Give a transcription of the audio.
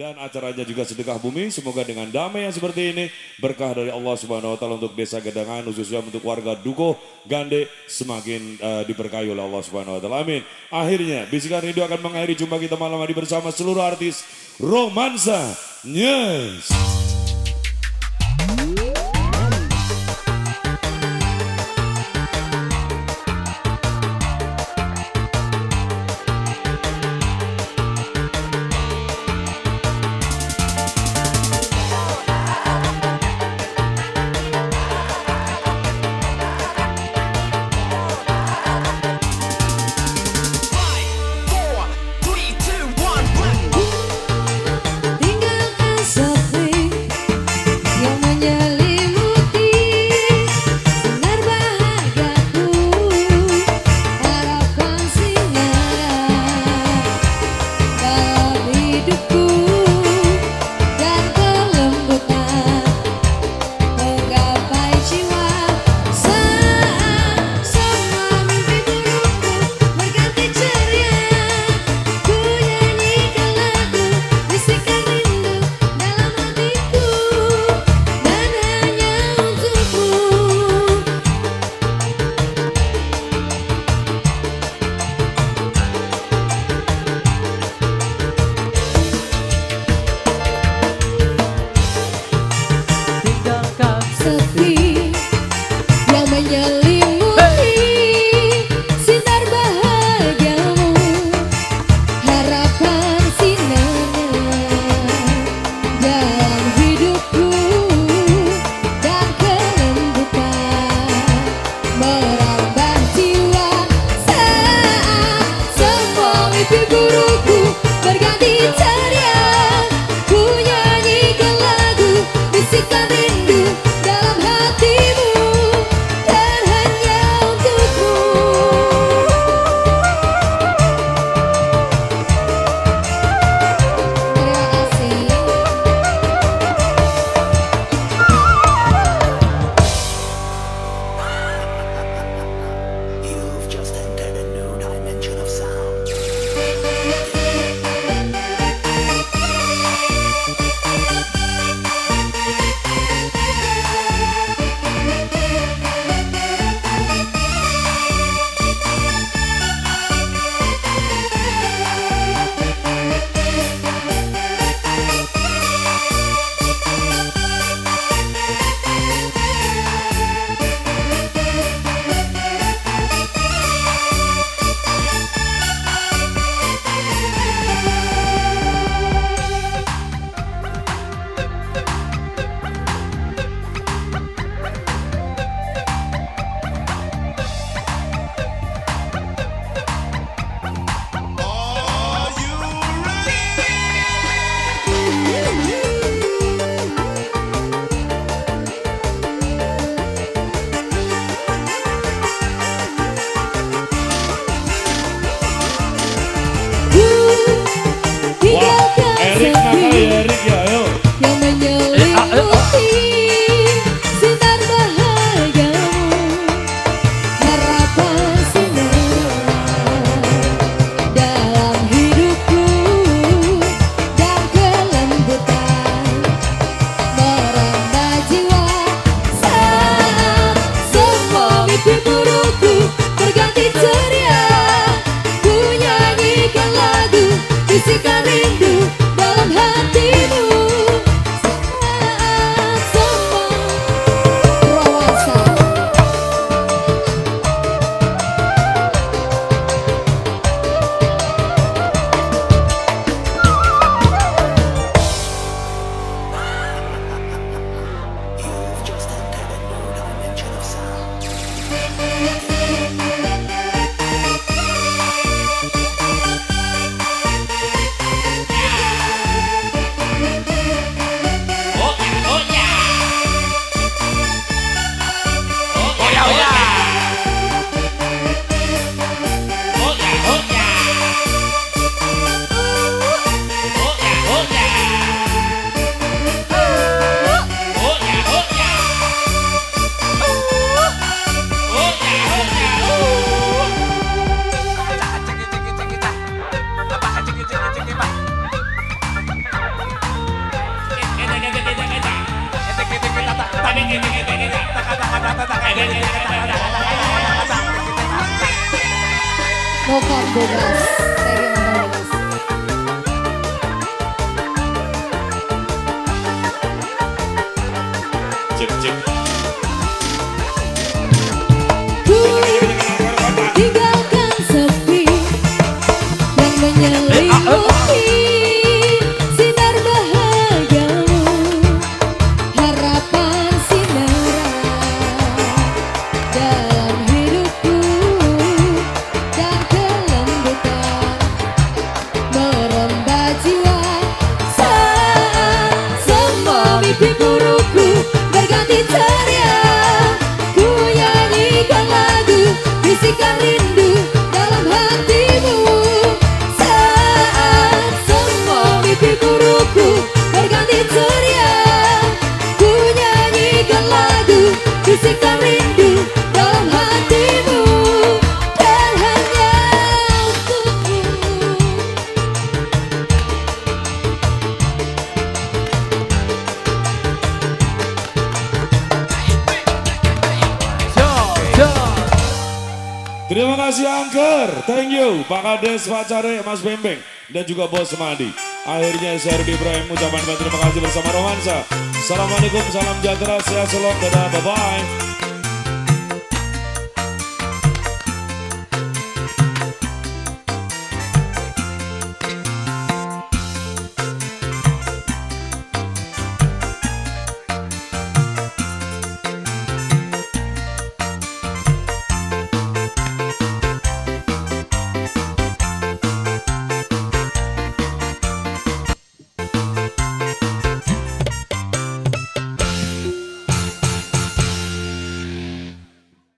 Dan acaranya juga sedekah bumi, semoga dengan damai yang seperti ini, berkah dari Allah Subhanahu wa taala untuk desa Gedangan khususnya untuk warga Duko Gande semakin uh, diberkahi oleh Allah Subhanahu wa taala. Amin. Akhirnya bisikan rindu akan mengakhiri jumpa kita malam hari bersama seluruh artis Romansa Yes. 接接。people Terima kasih Angker, thank you Pak Kades, Pak Care, Mas Bembeng, dan juga Bos Semadi. Akhirnya saya Ibrahim ucapan terima kasih bersama Romansa. Assalamualaikum, salam sejahtera, sehat selalu, dadah, bye-bye.